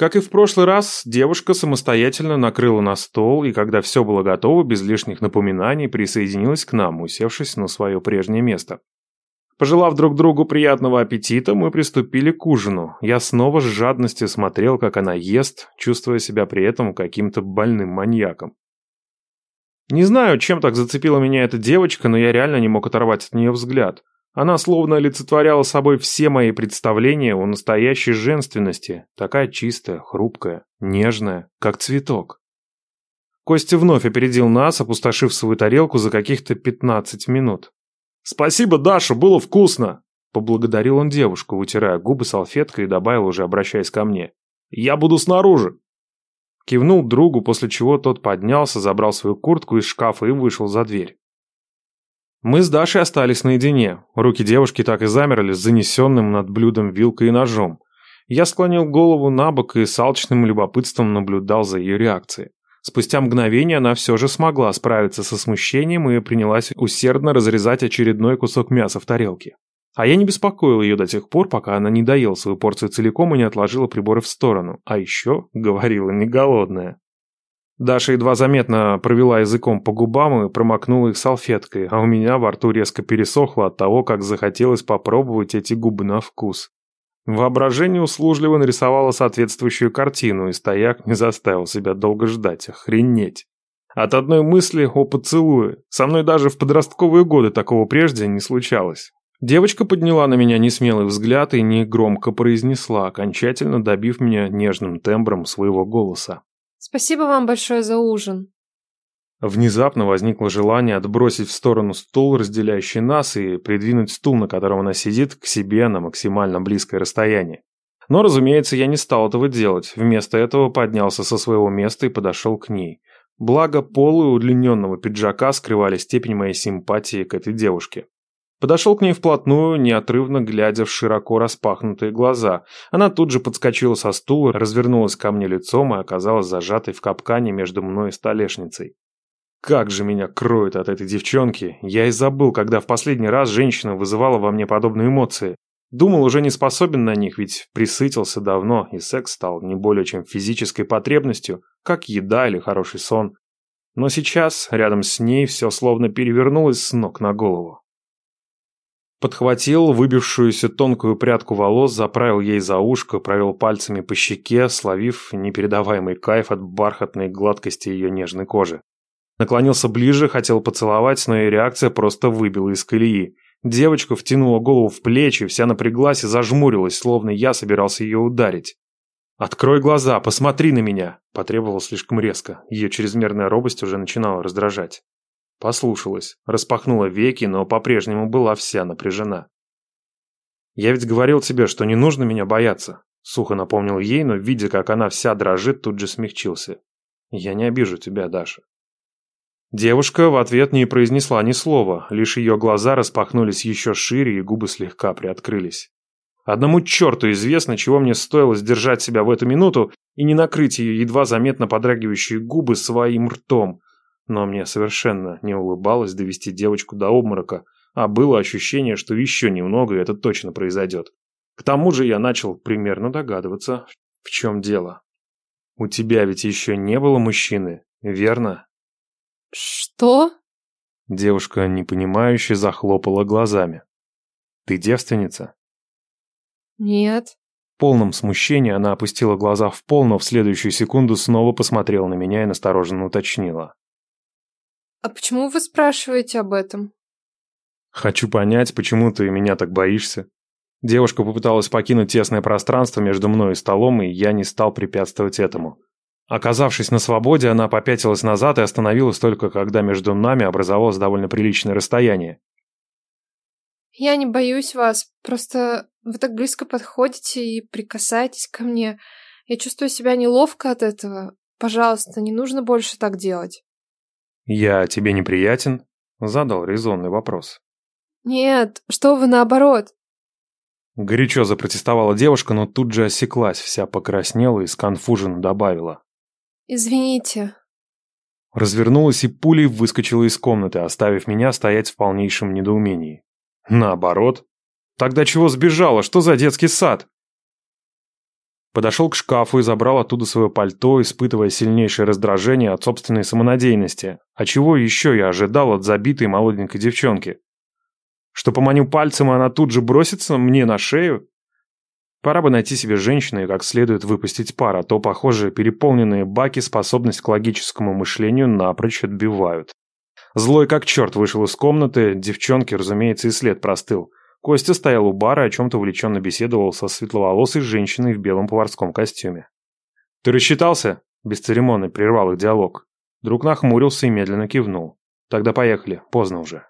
Как и в прошлый раз, девушка самостоятельно накрыла на стол, и когда все было готово, без лишних напоминаний, присоединилась к нам, усевшись на свое прежнее место. Пожелав друг другу приятного аппетита, мы приступили к ужину. Я снова с жадностью смотрел, как она ест, чувствуя себя при этом каким-то больным маньяком. Не знаю, чем так зацепила меня эта девочка, но я реально не мог оторвать от нее взгляд. Она словно олицетворяла собой все мои представления о настоящей женственности, такая чистая, хрупкая, нежная, как цветок. Костя вновь опередил нас, опустошив свою тарелку за каких-то 15 минут. «Спасибо, Даша, было вкусно!» Поблагодарил он девушку, вытирая губы салфеткой и добавил, уже обращаясь ко мне. «Я буду снаружи!» Кивнул другу, после чего тот поднялся, забрал свою куртку из шкафа и вышел за дверь. Мы с Дашей остались наедине. Руки девушки так и замерли с занесенным над блюдом вилкой и ножом. Я склонил голову на бок и с алчным любопытством наблюдал за ее реакцией. Спустя мгновение она все же смогла справиться со смущением и принялась усердно разрезать очередной кусок мяса в тарелке. А я не беспокоил ее до тех пор, пока она не доела свою порцию целиком и не отложила приборы в сторону. А еще говорила не голодная. Даша едва заметно провела языком по губам и промокнула их салфеткой, а у меня во рту резко пересохло от того, как захотелось попробовать эти губы на вкус. Воображение услужливо нарисовало соответствующую картину, и стояк не заставил себя долго ждать, охренеть. От одной мысли о поцелуе. Со мной даже в подростковые годы такого прежде не случалось. Девочка подняла на меня несмелый взгляд и негромко произнесла, окончательно добив меня нежным тембром своего голоса. Спасибо вам большое за ужин. Внезапно возникло желание отбросить в сторону стул, разделяющий нас, и придвинуть стул, на котором она сидит, к себе на максимально близкое расстояние. Но, разумеется, я не стал этого делать. Вместо этого поднялся со своего места и подошел к ней. Благо, полы удлиненного пиджака скрывали степень моей симпатии к этой девушке. Подошел к ней вплотную, неотрывно глядя в широко распахнутые глаза. Она тут же подскочила со стула, развернулась ко мне лицом и оказалась зажатой в капкане между мной и столешницей. Как же меня кроет от этой девчонки. Я и забыл, когда в последний раз женщина вызывала во мне подобные эмоции. Думал, уже не способен на них, ведь присытился давно, и секс стал не более чем физической потребностью, как еда или хороший сон. Но сейчас, рядом с ней, все словно перевернулось с ног на голову. Подхватил выбившуюся тонкую прядку волос, заправил ей за ушко, провел пальцами по щеке, словив непередаваемый кайф от бархатной гладкости ее нежной кожи. Наклонился ближе, хотел поцеловать, но ее реакция просто выбила из колеи. Девочка втянула голову в плечи, вся напряглась и зажмурилась, словно я собирался ее ударить. «Открой глаза, посмотри на меня!» – потребовал слишком резко. Ее чрезмерная робость уже начинала раздражать. Послушалась, распахнула веки, но по-прежнему была вся напряжена. «Я ведь говорил тебе, что не нужно меня бояться», — сухо напомнил ей, но, видя, как она вся дрожит, тут же смягчился. «Я не обижу тебя, Даша». Девушка в ответ не произнесла ни слова, лишь ее глаза распахнулись еще шире и губы слегка приоткрылись. Одному черту известно, чего мне стоило сдержать себя в эту минуту и не накрыть ее едва заметно подрагивающие губы своим ртом, но мне совершенно не улыбалось довести девочку до обморока, а было ощущение, что еще немного, и это точно произойдет. К тому же я начал примерно догадываться, в чем дело. У тебя ведь еще не было мужчины, верно? Что? Девушка, непонимающе, захлопала глазами. Ты девственница? Нет. В полном смущении она опустила глаза в пол, но в следующую секунду снова посмотрела на меня и настороженно уточнила. А почему вы спрашиваете об этом? Хочу понять, почему ты меня так боишься. Девушка попыталась покинуть тесное пространство между мной и столом, и я не стал препятствовать этому. Оказавшись на свободе, она попятилась назад и остановилась только когда между нами образовалось довольно приличное расстояние. Я не боюсь вас, просто вы так близко подходите и прикасаетесь ко мне. Я чувствую себя неловко от этого. Пожалуйста, не нужно больше так делать. «Я тебе неприятен?» – задал резонный вопрос. «Нет, что вы, наоборот!» Горячо запротестовала девушка, но тут же осеклась, вся покраснела и сконфуженно добавила. «Извините». Развернулась и пулей выскочила из комнаты, оставив меня стоять в полнейшем недоумении. «Наоборот? Тогда чего сбежала? Что за детский сад?» Подошел к шкафу и забрал оттуда свое пальто, испытывая сильнейшее раздражение от собственной самонадеянности. А чего еще я ожидал от забитой молоденькой девчонки? Что поманю пальцем, и она тут же бросится мне на шею? Пора бы найти себе женщину и как следует выпустить пар, а то, похоже, переполненные баки способность к логическому мышлению напрочь отбивают. Злой как черт вышел из комнаты, девчонке, разумеется, и след простыл. Костя стоял у бара и о чем-то увлеченно беседовал со светловолосой женщиной в белом поварском костюме. «Ты рассчитался?» – бесцеремонно прервал их диалог. Друг нахмурился и медленно кивнул. «Тогда поехали, поздно уже».